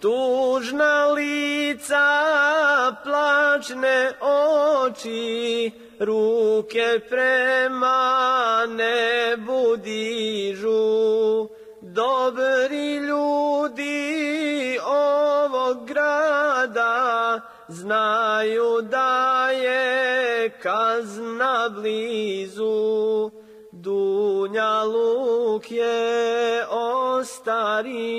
Tužna lica, plačne oči, ruke prema nebu dižu. Dobri ljudi ovog grada znaju da je kazna blizu. Dunja luk je ostario,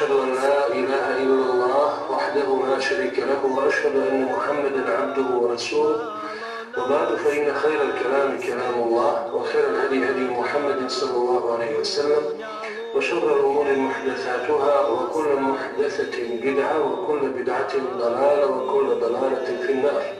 وأشهد أن لا إله إلا الله وحده لا شريك له وأشهد أن محمدا عبده ورسوله. وبعد فإن خير الكلام كلام الله وخير الهدي هدي محمد صلى الله عليه وسلم وشر الأمور محدثاتها وكل محدثة بدعة وكل بدعة ضلالة وكل ضلالة في النار.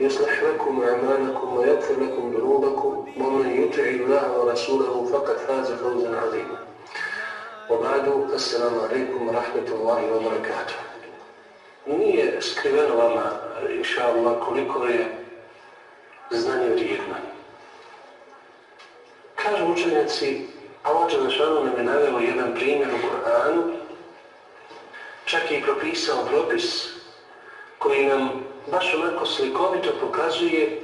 يصلح لكم أعمالكم ويغفر لكم ذنوبكم ومن يطع الله ورسوله فقد فاز فوزا عظيما وبعد السلام عليكم ورحمة الله وبركاته Nije skriveno vama, inša Allah, koliko je znanje vrijedno. Kažu učenjaci, Allah Đelešanu nam je naveo jedan primjer u Koranu, čak je i propisao propis koji nam baš onako slikovito pokazuje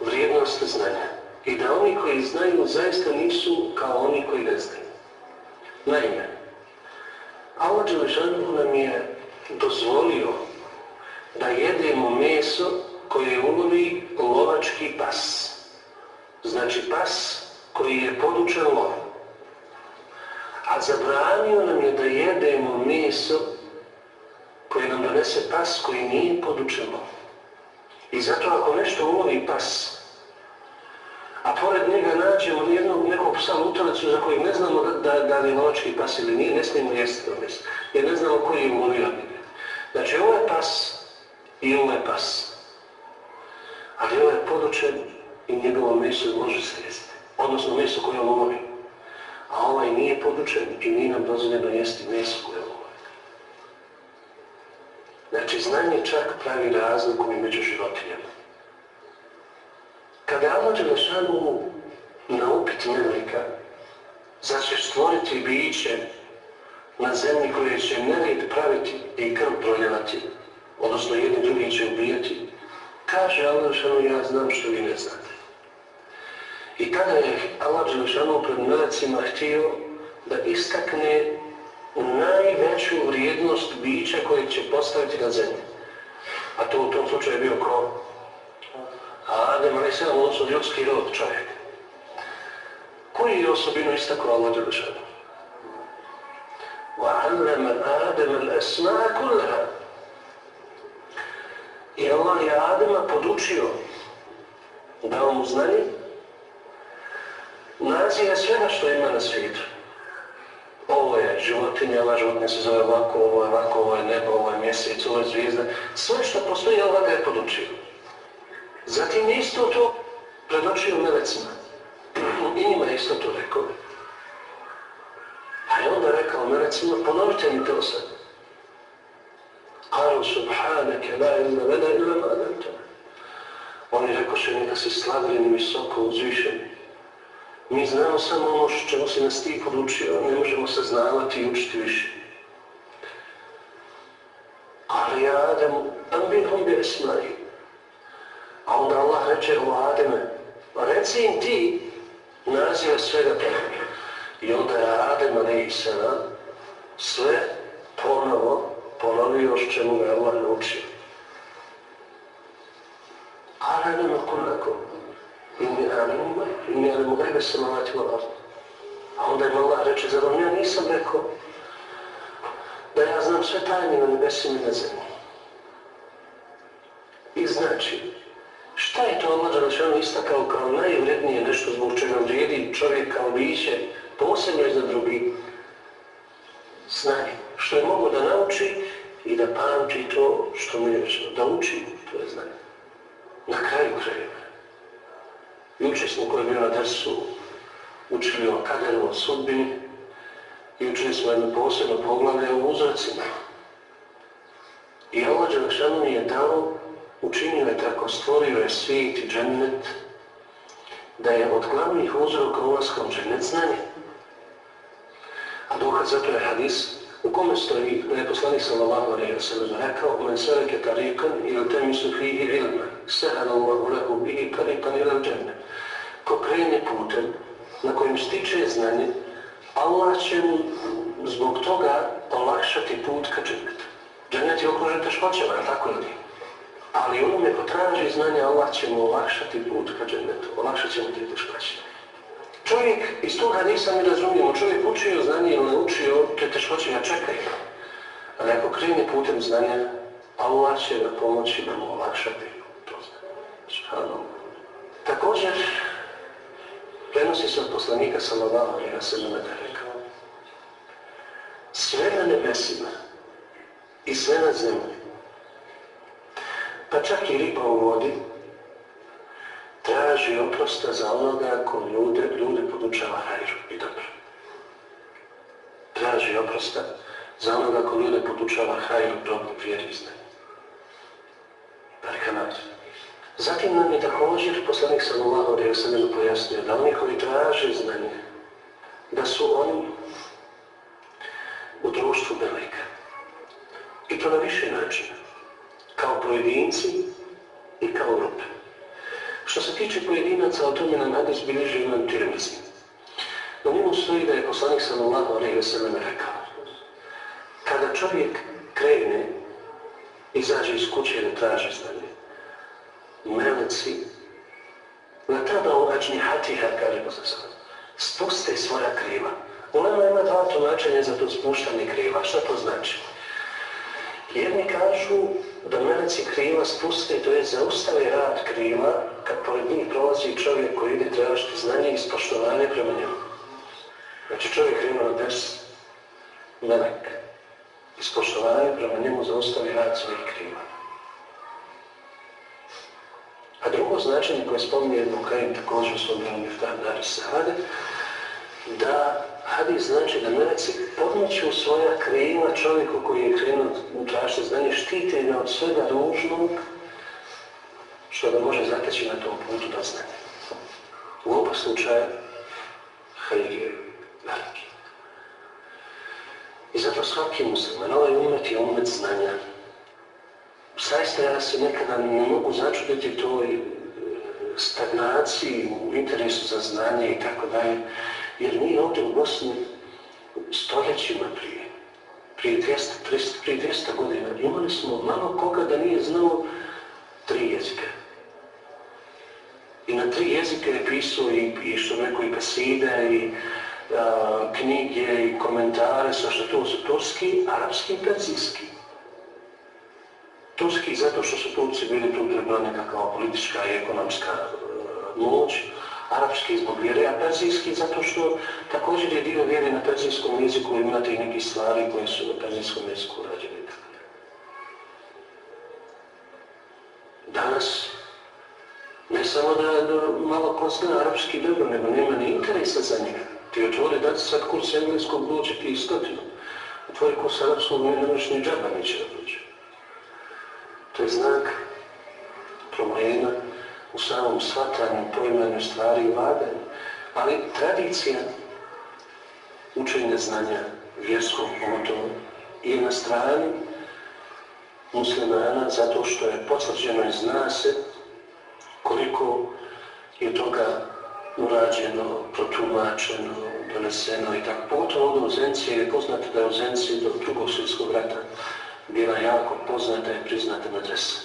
vrijednost znanja. I da oni koji znaju zaista nisu kao oni koji ne znaju. Naime, Allah Đelešanu nam je dozvolio da jedemo meso koje ulovi lovački pas. Znači pas koji je podučen lov. A zabranio nam je da jedemo meso koje nam donese pas koji nije podučen lov. I zato ako nešto ulovi pas, a pored njega nađemo jednog nekog psa lutalicu za kojeg ne znamo da, da, da li je lovački pas ili nije, ne smijemo jesti to meso, jer ne znamo koji je ulovio. Znači ovo je pas i ovo je pas. Ali ovo je podučen i njegovo meso može se jesti. Odnosno meso koje on ulovi. A ovaj nije podučen i nije nam dozvoljeno jesti meso koje on ulovi. Znači znanje čak pravi razliku i među životinjama. Kada Allah Đelešanu na upit meleka, zar stvoriti biće na zemlji koje će nered praviti i krv proljevati, odnosno jedni drugi će ubijati. Kaže Allah šanu, ja znam što vi ne znate. I tada je Allah Đelešanu pred melecima htio da istakne najveću vrijednost bića koje će postaviti na zemlji. A to u tom slučaju je bio ko? Adem, ali sve odnosno ljudski rod čovjek. Koji je osobinu istakao Allah Đelešanu? وعلم آدم الأسماء كلها I Allah je Adema podučio da mu znanje nazive svega što ima na svijetu. Ovo je životinja, ova životinja se zove ovako, ovo je ovako, ovo je nebo, ovo je mjesec, ovo je zvijezda. Sve što postoji, Allah ga je podučio. Zatim isto to predočio melecima. I njima isto to rekao. A je onda rekao melecima, ponovite mi to sad. Qalu subhanake la ilma lana illa ma. Oni rekoše neka si slavljeni visoko uzvišeni. Mi znamo samo ono čemu si nas ti podučio, ne možemo se znavati i učiti više. Ali ja Ademu, ambihum bi esmai. A onda Allah reče o Ademe, reci im ti naziva svega toga. I onda je Adem a.s. sve ponovo ponovio s čemu ga Allah naučio. Ali nema kunakom. Alim, inni alim gajbe samavati wal ard. A onda im Allah reče, zar vam ja nisam rekao da ja znam sve tajne na nebesima i na zemlji. I znači, šta je to Allah Đelešanu istakao kao najvrednije nešto zbog čega vrijedi čovjek kao biće, posebno i za drugi znanje, što je mogo da nauči i da pamti to što mu je rečeno, da uči, to je znanje. Na kraju krajeva. Juče smo koji je bio na dersu učili o kaderu, o sudbini i učili smo jedno posebno poglavlje o uzrocima. I Allah Đelešanu je dao, učinio je tako, stvorio je svijet i džennet, da je od glavnih uzroka ulaska u džennet znanje. A dokaz zato je hadis u kome stoji da je poslanik sallallahu alaihi wa sallam rekao men seleke tarikan ili temisu fihi ilma sehana Allahu lehu bihi tarikan ila džennet ko krene putem na kojem stiče znanje, Allah će mu zbog toga olakšati put ka džennetu. Džennet je okružen teškoćama, tako li? Ali onome ko traži znanje, Allah će mu olakšati put ka džennetu. Olakšat će mu te teškoće. Čovjek, iz toga nisam i razumijemo, čovjek učio znanje ili ne učio, te teškoće ga čekaju. Ali ako krene putem znanja, Allah će ga pomoći da mu olakšati to znanje. Također, prenosi se od poslanika sallallahu alaihi wa sallam da rekao sve na nebesima i sve na zemlji pa čak i riba u vodi traži oprosta za onoga ko ljude, ljude podučava hajru i dobro. Traži oprosta za onoga ko ljude podučava hajru, dobro, vjeri i. Barkanat. Zatim nam je također poslanik sallallahu alejhi ve pojasnio da oni koji traže znanje, da su oni u društvu meleka. I to na više načina. Kao pojedinci i kao grupe. Što se tiče pojedinaca, o tome nam hadis bilježi imam tirmizi. Na njemu stoji da je poslanik sallallahu alejhi ve sellem rekao kada čovjek krene, izađe iz kuće da traži znanje, meleci na tada u hatiha, kaže poslanik spuste svoja kriva. Ulema ima dva tumačenja za to spuštanje kriva. Šta to znači? Jedni kažu da meleci kriva spuste, to je zaustave rad kriva kad pored njih prolazi čovjek koji ide tražiti znanje i ispoštovanje prema njemu. Znači čovjek kriva na des, melek. Ispoštovanje prema njemu zaustavi rad svojih kriva. A drugo značenje koje spominje jednom krajem također u svom djelom da hadis znači da meleci podmeću svoja krila čovjeku koji je krenuo u tražite znanje, štite ga od svega ružnog što ga može zateći na tom putu do znanja. U oba slučaja veliki. I zato svaki musliman, ovaj umet je umet znanja. Zaista ja se nekada ne mogu začuditi toj e, stagnaciji u interesu za znanje i tako dalje, jer mi ovdje u Bosni stoljećima prije, prije 200, 300, prije 200 godina imali smo malo koga da nije znao tri jezike. I na tri jezike je pisao i, i što neko i kaside i a, knjige i komentare, sa što to su turski, arapski i perzijski. Turski zato što su Turci bili tu trebala nekakva politička i ekonomska uh, moć, arapski zbog vjere, a perzijski zato što također je dio vjere na perzijskom jeziku imate i neke stvari koje su na perzijskom jeziku rađene. Danas samo da, da malo ko zna arapski dobro, nego nema ni interesa za njega. Ti otvori dati sad kurs engleskog dođe ti stotinu. Otvori kurs arapskog ne nemaš ni džaba neće da dođe. To je znak problema u samom shvatanju, pojmanju stvari i vladanju. Ali tradicija učenja znanja vjerskog pogotovo je na strani muslimana zato što je potvrđeno i zna se koliko je toga urađeno, protumačeno, doneseno i tako. Pogotovo ovdje u Zenci, jer je poznato da je u Zenci do drugog svjetskog rata bila jako poznata i priznata medresa.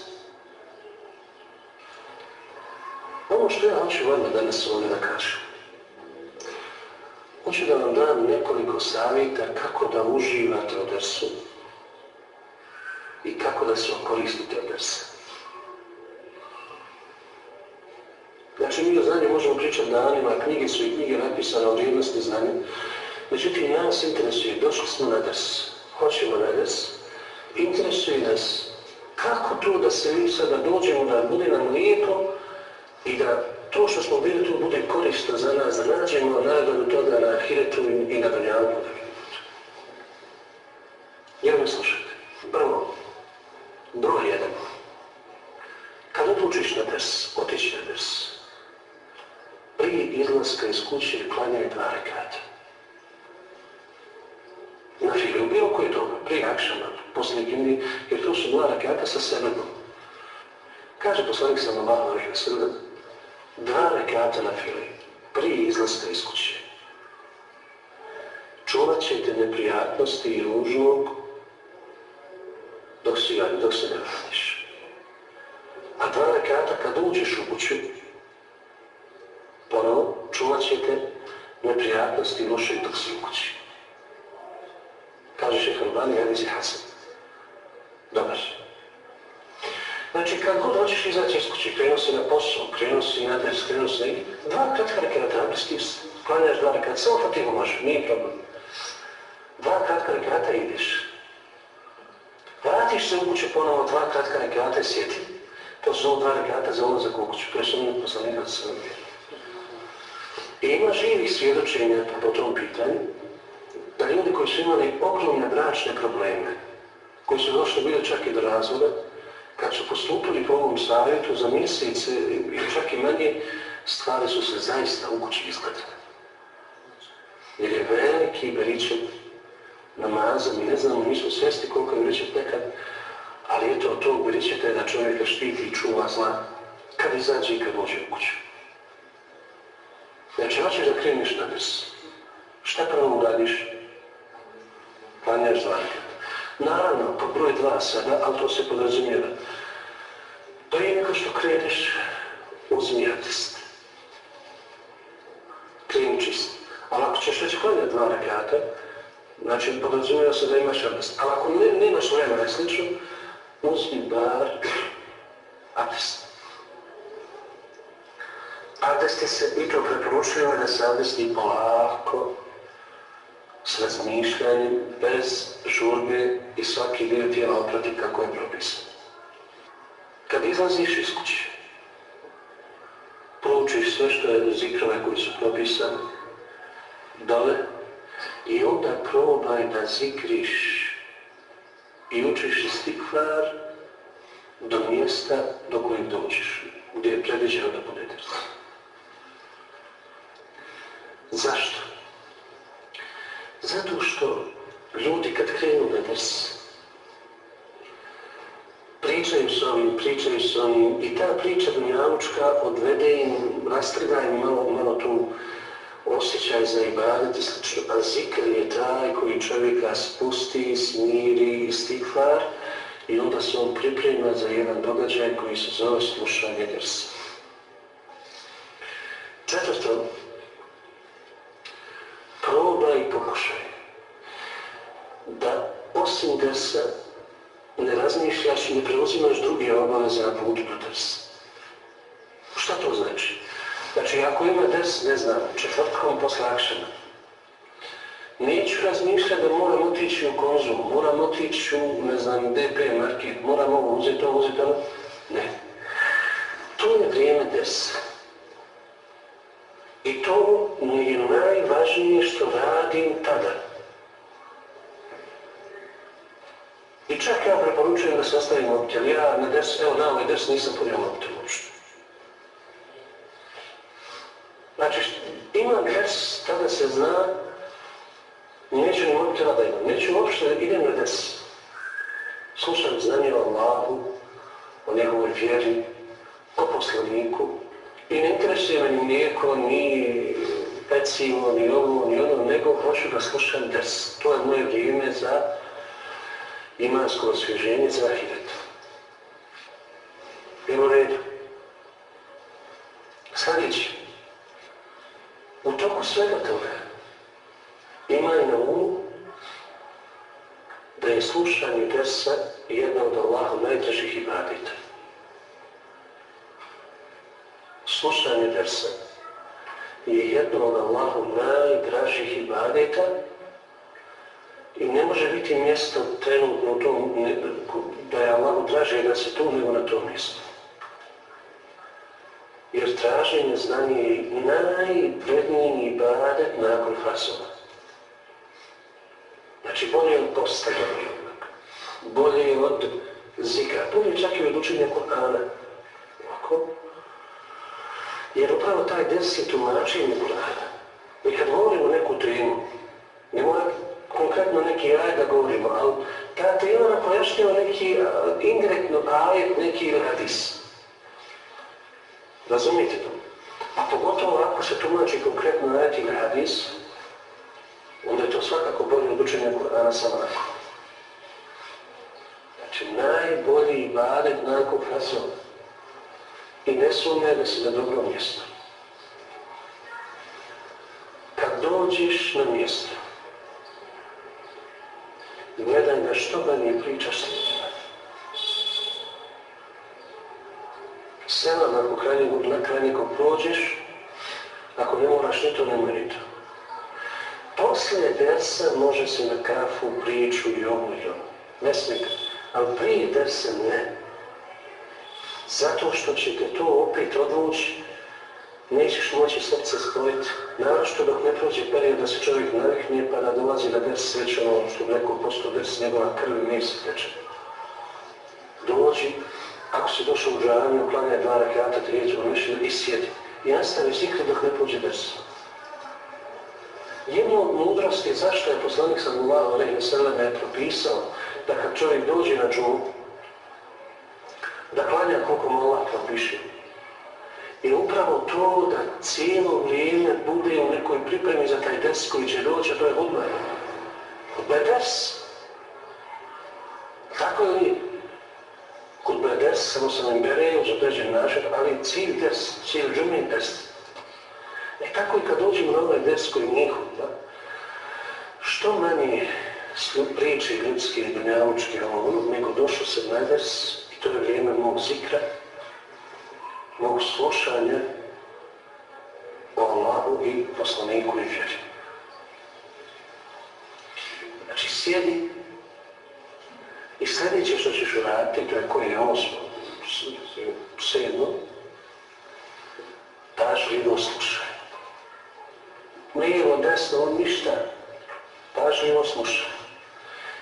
Ono što ja hoću vama danas ovdje da kažem, hoću da vam dam nekoliko savjeta kako da uživate od dersu i kako da se koristite od dersa. Znači, mi o znanju možemo pričati danima, knjige su i knjige napisane o vrijednosti znanja. Međutim, nas interesuje, došli smo na drs, hoćemo na drs, interesuje nas kako to da se mi sada dođemo, da bude nam lijepo i da to što smo bili tu bude korisno za nas, da nađemo nagradu toga na Ahiretu i na. Poslanik sam на alaihi sallam, dva rekata na fili, prije izlaska iz kuće. Čuvat ćete neprijatnosti i ružnog dok, si, dok se ne vratiš. A dva rekata kad uđeš u kuću, ponovo čuvat ćete neprijatnosti i loše dok si u kući. Kaže šehr Albani, Hadis i Hasan. Kad god hoćeš izaći iz kuće, krenuo si na posao, krenuo si na des, krenuo si neki, dva kratka rekata, se, klanjaš dva rekata, samo fatihu može, nije problem. Dva kratka rekata ideš. Vratiš se u kuću ponovo, dva kratka rekata i sjeti. To su dva rekata za ulazak u kuću, pre su minut poslanika sve I ima živih svjedočenja po tom pitanju, da ljudi koji su imali ogromne bračne probleme, koji su došli bili čak i do razvoda, kad su postupili po ovom savjetu za mjesece ili čak i manje, stvari su se zaista u kući izgledale. Jer je veliki beričet namaza, mi ne znamo, mi smo svesti koliko je beričet nekad, ali eto, to beričeta je da čovjeka štiti i čuva zla kad izađe i kad dođe u kuću. Znači, hoćeš da kreniš na des. Šta prvo uradiš? Klanjaš dva Naravno, po broj dva sada, ali to se podrazumijeva. Prije nego što kreneš, uzmi abdest. Kreni čist. Ali ako ćeš već klanjati dva rekata, znači podrazumijeva se da imaš abdest. Ali ako ne, nemaš vremena i slično, uzmi bar abdest. Abdesti se i to preporučuju da se abdesti polako, s razmišljanjem, bez žurbe i svaki dio tijela oprati kako je propisan. Kad izlaziš iz kuće, proučiš sve što je zikrove koji su propisani dole i onda probaj da zikriš i učiš istikvar do mjesta do kojeg dođeš, gdje je predviđeno da bude drzo. Zašto? Zato što ljudi kad krenu na drs, pričaju s ovim, pričaju s onim i ta priča dunjavučka odvede im, rastrga im malo, malo tu osjećaj za ibadet i slično, a zikr je taj koji čovjeka spusti, smiri, istikvar i onda se on priprema za jedan događaj koji se zove slušanje drsa. Preporučujem da se ostavim mobitel. Ja na des, evo na ovaj des nisam punio mobitel uopšte. Znači, imam des, tada se zna, neću ni mobitela da imam, neću uopšte, idem na des. Slušam znanje o Allahu, o njegovoj vjeri, o poslaniku. I ne interesuje me ni mlijeko, ni pecivo, ni ovo, ni ono, nego hoću da slušam des. To je moje vrijeme za imansko osvježenje za ahiret. Evo redu. Sljedeći. U toku svega toga imaj na umu da je slušanje desa jedna od Allahu najtežih ibadita. Slušanje desa je jedno od Allahu najdražih ibadeta i ne može biti mjesto trenutno u tom, da je Allahu draže da se tu nego na tom mjestu. Jer traženje znanja je najvredniji ibadet nakon fasova. Znači bolje od posta bolje od zikra, bolje čak i od učenja Kur'ana. Ovako. Jer upravo taj des je tumačenje Kur'ana. I kad govorimo neku temu, ne mora konkretno neki aj da govorimo, ali ta tema nam pojašnjava neki indirektno ajet, neki hadis. Razumijete to? A pogotovo ako se tumači konkretno ajet ili hadis, onda je to svakako bolje od učenja Kur'ana samo nakon. Znači, najbolji ibadet nakon fazona. I ne sumnje da si na dobrom mjestu. Kad dođeš na mjesto, gledaj na što manje pričaš s ljudima. Selam ako na krajnjegom prođeš, ako ne moraš ni to, nemoj ni to. Poslije dersa može se na kafu, priču i ovo i ono. Ne smije, ali prije dersa ne. Zato što će te to opet odvući, nećeš moći srce spojiti. Naravno dok ne prođe period da se čovjek navikne pa da dolazi na ders već ono što neko posto ders njegova krv i mesi teče. Dođi, ako si došao u džaviju, klanjaj dva rakata, trijeđu, mišlju i sjedi. I nastavi zikri dok ne prođe ders. Jedno od mudrosti zašto je poslanik sallallahu alejhi ve sellem propisao da kad čovjek dođe na džumu, da klanja koliko mu Allah propiše. I upravo to da cijelo vrijeme bude u nekoj pripremi za taj des koji će doći, a to je hudba. Hudba je des. Tako je? Hudba je des, samo se nam bere uz određen način, ali cilj des, cilj džume je des. E tako i kad dođemo na ovaj des koji nije hudba, što manje priče ljudske i dunjavučke ovo, nego došao se na des i to je vrijeme mog zikra, mog slušanja o Allahu i poslaniku i vjeri. Znači sjedi i sljedeće što ćeš uraditi, to je koje je osmo, sedmo, pažljivo slušaj. Lijevo, desno, ništa, pažljivo slušaj.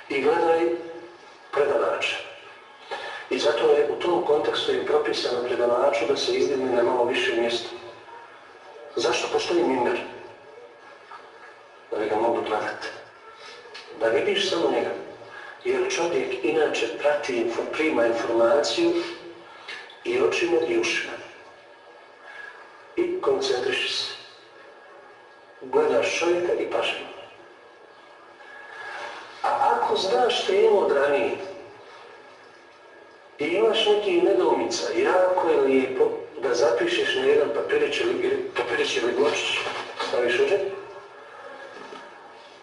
I gledaj predavača. Zato je u tom kontekstu i propisano predavaču da se izdigne na malo više mjesto. Zašto postoji mimber? Da bi ga mogu gledati. da vidiš samo njega. Jer čovjek inače prati, prima informaciju i očima i ušima. I koncentriši se. Gledaš čovjeka i pažnju. A ako znaš temu od ranije i imaš neki nedoumica, jako je lijepo da zapišeš na jedan papirić ili, papirić ili staviš uđe,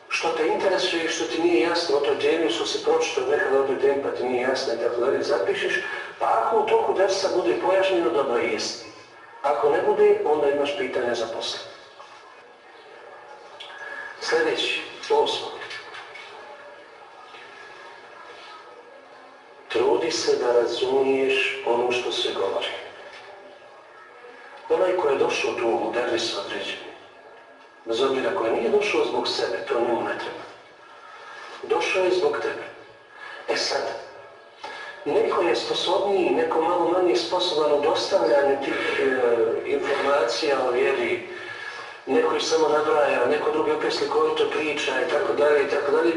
što te interesuje što ti nije jasno o toj temi, što se pročito nekada o toj temi pa ti nije jasno i tako dalje, zapišeš, pa ako u toku dersa bude pojašnjeno, dobro jest. Ako ne bude, onda imaš pitanje za posle. Sljedeći, osmo. Trudi se da razumiješ ono što se govori. Onaj ko je došao tu u dervis određeni, bez obzira koji nije došao zbog sebe, to njemu ne treba. Došao je zbog tebe. E sad, neko je sposobniji, neko malo manje sposoban u dostavljanju tih e, informacija o vjeri, neko ih samo nabraja, neko drugi opet slikovito priča i tako dalje i tako dalje,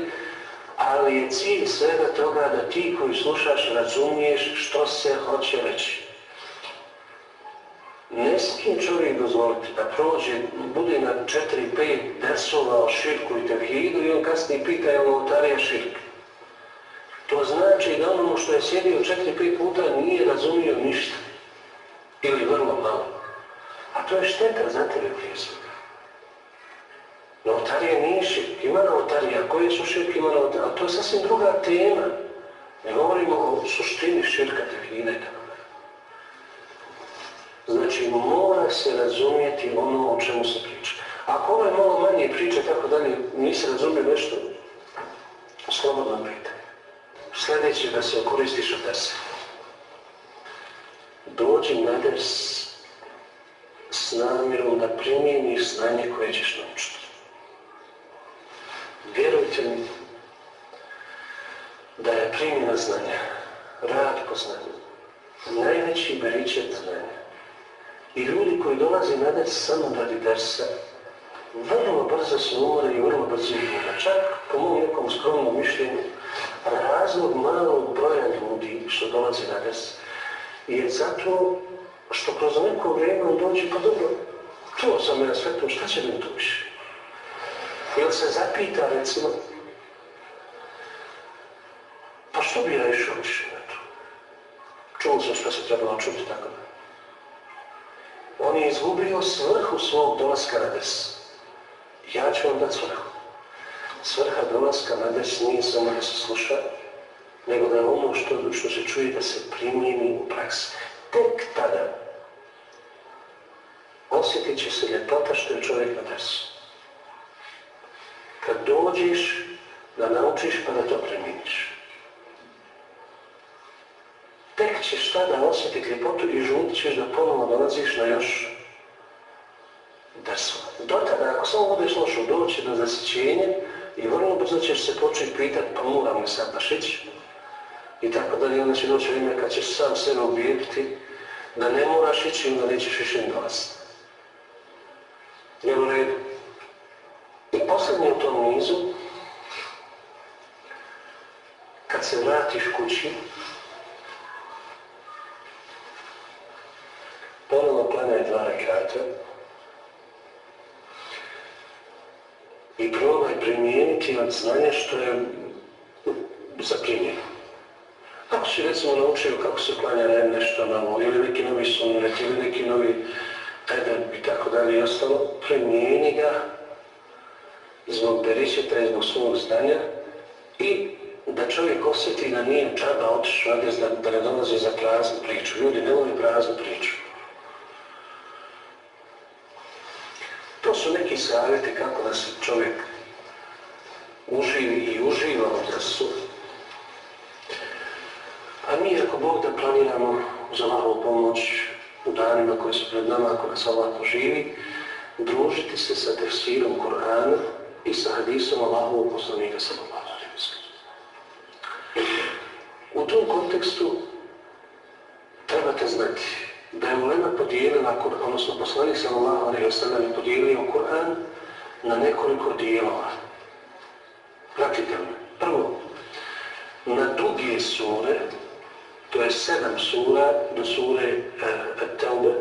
ali je cilj svega toga da ti koji slušaš razumiješ što se hoće reći. Ne smije čovjek dozvoliti da prođe, bude na 4-5 desova o širku i tevhidu i on kasnije pita je novotarija širk. To znači da ono što je sjedio 4-5 puta nije razumio ništa. Ili vrlo malo. A to je šteta za tebe prije svega. Novotarija nije širk. Ima novotarija. Koje su širk ima novotarija? A to je sasvim druga tema. Ne govorimo o suštini širka tevhida i tako Znači, mora se razumijeti ono o čemu se priča. Ako ovo je malo manje priče, tako dalje, nisi razumio nešto, slobodno pitaj. Sljedeće da se koristiš od dersa. Dođi na ders s namjerom da primijeniš znanje koje ćeš naučiti. Mi da je primjena znanja, rad po znanju, najveći beričet znanja. I ljudi koji dolaze na ders samo radi dersa, vrlo brzo se umore i vrlo brzo ih Čak, po mojom nekom skromnom mišljenju, razlog malog broja ljudi što dolazi na ders je zato što kroz neko vrijeme dođe, pa dobro, to sam ja sve to, šta će mi to više? Jel se zapita, recimo, pa što bi ja išao više na to? Čuo sam što se trebalo čuti tako da. On je izgubio svrhu svog dolaska na des. Ja ću vam dati svrhu. Svrha dolaska na des nije samo da se sluša, nego da ono što, što se čuje da se primijeni u praksi. Tek tada osjetit će se ljepota što je čovjek na desu. Kad dođeš da naučiš pa da to primjeniš tek ćeš tada osjetiti ljepotu i žutit ćeš da ponovno dolaziš na još drso. Do tada, ako samo budeš lošo doći do zasićenja i vrlo brzo ćeš se početi pitati pa moram li sad baš ići i tako dalje, onda će doći vrijeme kad ćeš sam sebe ubijediti da ne moraš ići i onda nećeš više dolaziti. Jel u redu? Posljednje u tom nizu, kad se vratiš kući, ponovno klanjaj dva rekata i probaj primijeniti od znanja što je zaprimljeno. Ako si recimo naučio kako se klanja nešto novo, ili neki novi sunnet, ili neki novi edeb i tako dalje i ostalo, primijeni ga zbog beričeta i zbog svog znanja i da čovjek osjeti da nije čaba otišao da, da ne dolazi za praznu priču. Ljudi ne voli praznu priču. To su neki savjeti kako da se čovjek uživi i uživa u drsu. A mi ako Bog da planiramo za Allahovu pomoć u danima koji su pred nama, ako nas Allah poživi, družiti se sa tefsirom Kur'ana i sa hadisom Allahovog poslanika sallallahu alaihi U tom kontekstu trebate znati da je ulema podijelila, odnosno poslanik sallallahu alaihi wa sallam je podijelio Kur'an na nekoliko dijelova. Pratite li? dvije sure, to je sedam sura do sure uh, Taube.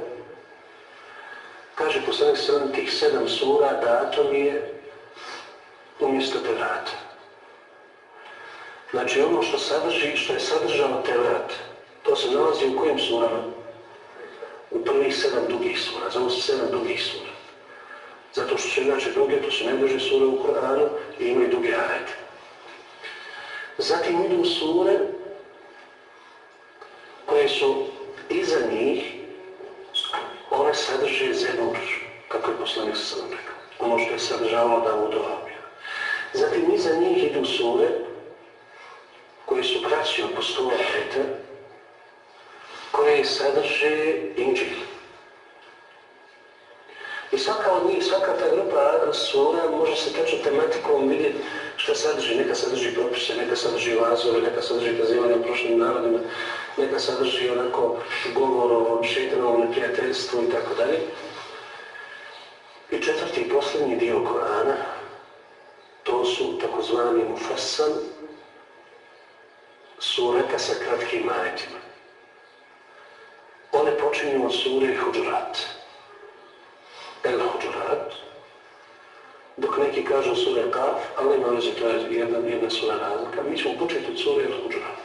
Kaže poslanik sedam tih sedam sura datom je umjesto Tevrata. Znači ono što sadrži, što je sadržano Tevrat, to se nalazi u kojim surama? U prvih sedam dugih sura, zovu se sedam dugih sura. Zato što su inače duge, to su najduže sure u Koranu i imaju duge ajete. Zatim idu sure koje su idu sure koje su kraći od postola ajeta, koje sadrže inđil. I svaka od njih, svaka ta grupa sura može se tačno tematikom vidjeti što sadrži. Neka sadrži propise, neka sadrži vazove, neka sadrži kazivanje o prošlim narodima, neka sadrži onako govor o šeitanovom neprijateljstvu i tako dalje. I četvrti i posljednji dio Korana, to su takozvani mufassan, sureta sa kratkim ajetima. One počinju od sure Huđurat. El Huđurat, dok neki kažu sura Kaf, ali ima veze, to je jedna, jedna sura razlika. Mi ćemo početi od sura El Huđurat.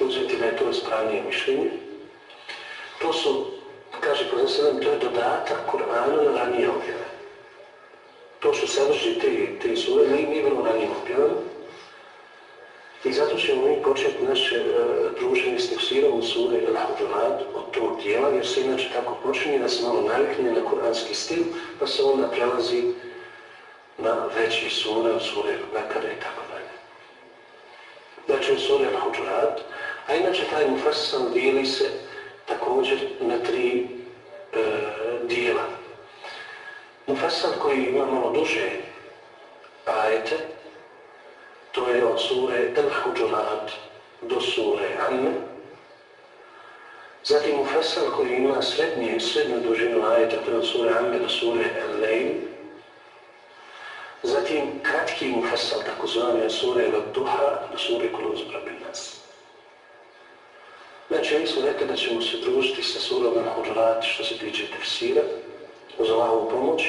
Uzeti da je to ispravnije mišljenje. To su, kaže poznan to je dodatak Kur'anu na ranije objave. To što sadrži te, te sure, nije, nije bilo ranije objave. I zato ćemo mi početi naše uh, druženje s tefsirom suri Al-Hudurat od tog dijela, jer se inače tako počinje da se malo navikne na kuranski stil, pa se onda prelazi na veći sure, sure Bekara i tako dalje. Znači sure Al-Hudurat, a inače taj mufasan dijeli se također na tri uh, dijela. Mufasan koji ima malo duže ajete, to je od sure El-Huđurat do sure Amme. Zatim Mufassal koji ima srednje, srednju dužinu ajeta, to je od sure Amme do sure El-Lejl. Zatim kratki Mufassal, tako zvane sure El-Duha do sure Kuluz Brabinas. Znači, mi smo rekli da ćemo se družiti sa surom El-Huđurat što se tiče tefsira, uz Allahovu pomoć.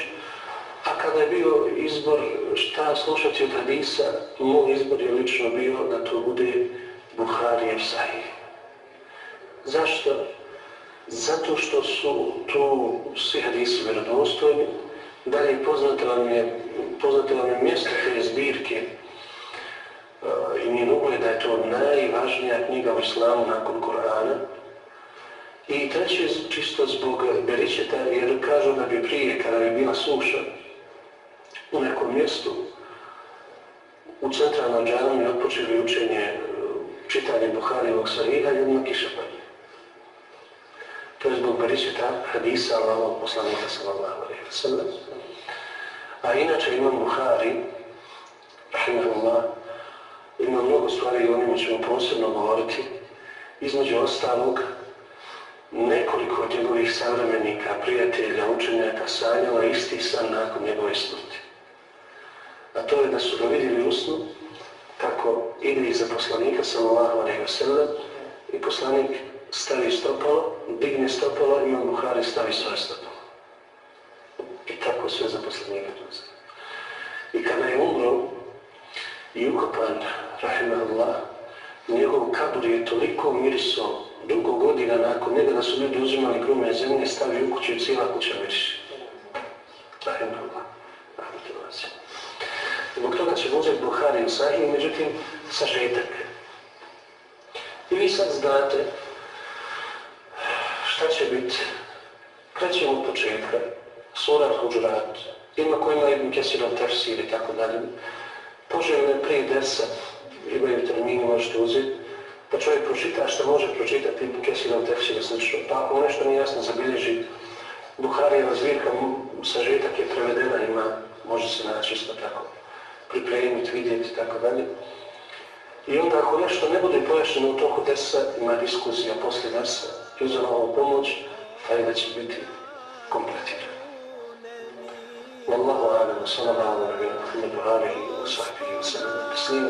A kada je bio izbor šta slušati od hadisa, moj izbor je lično bio da to bude Buharijev sahih. Zašto? Zato što su tu svi hadisi vjerodostojni, da li poznate vam je, poznate vam je mjesto te zbirke uh, i nije ugled da je to najvažnija knjiga u islamu nakon Korana. I treće, čisto zbog beričeta, jer kažu da bi prije, kada bi bila suša, u nekom mjestu u centralnom džanu je odpočeli učenje čitanje Buharijevog sahiha jednog kišapanja. To je zbog beričeta hadisa Allahog poslanika sallallahu alaihi wa sallam. A inače imam Buhari, rahimahullah, ima mnogo stvari i o njima ćemo posebno govoriti. Između ostalog, nekoliko od njegovih savremenika, prijatelja, učenjaka sanjala isti san nakon njegove smrti a to je da su ga vidjeli usnu kako ide iza poslanika sallallahu alaihi wa sallam i poslanik stavi stopalo, digne stopalo, ima Buhari stavi svoje stopalo. I tako sve za poslanika doze. I kada je umro i ukopan, rahimahullah, njegov kabur je toliko miriso dugo godina nakon njega da su ljudi uzimali krume zemlje, stavi u kuću i cijela kuća miriši. Rahimahullah. Rahimahullah. Zbog toga će uzeti Buhari i Sahih, međutim, sažetak. I vi sad znate šta će biti. Krećemo od početka, sura Huđurat, ima ko ima jednu kesirov tefsir i tako dalje. Poželjno prije desa, imaju termini, možete uzeti, pa čovjek pročita što može pročitati kesirov tefsir i slično. Pa ako nešto nije jasno zabilježi, Buharijeva zbirka, sažetak je prevedena, ima, može se naći isto tako pripremiti, vidjeti i tako dalje. I onda ako nešto ne bude pojašnjeno u toku desa, ima diskusija poslije desa i uzela ovu pomoć, taj da će biti kompletiran. Wallahu alam, sallallahu alam, Muhammadu alihi, sahbihi, sallam,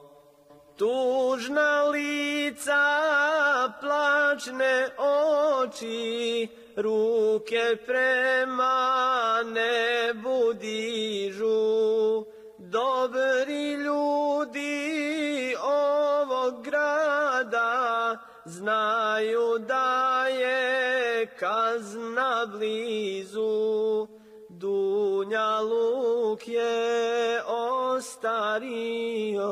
Tužna lica, plačne oči, ruke prema nebu dižu. Dobri ljudi ovog grada znaju da je kazna blizu. Dunja luk je ostario,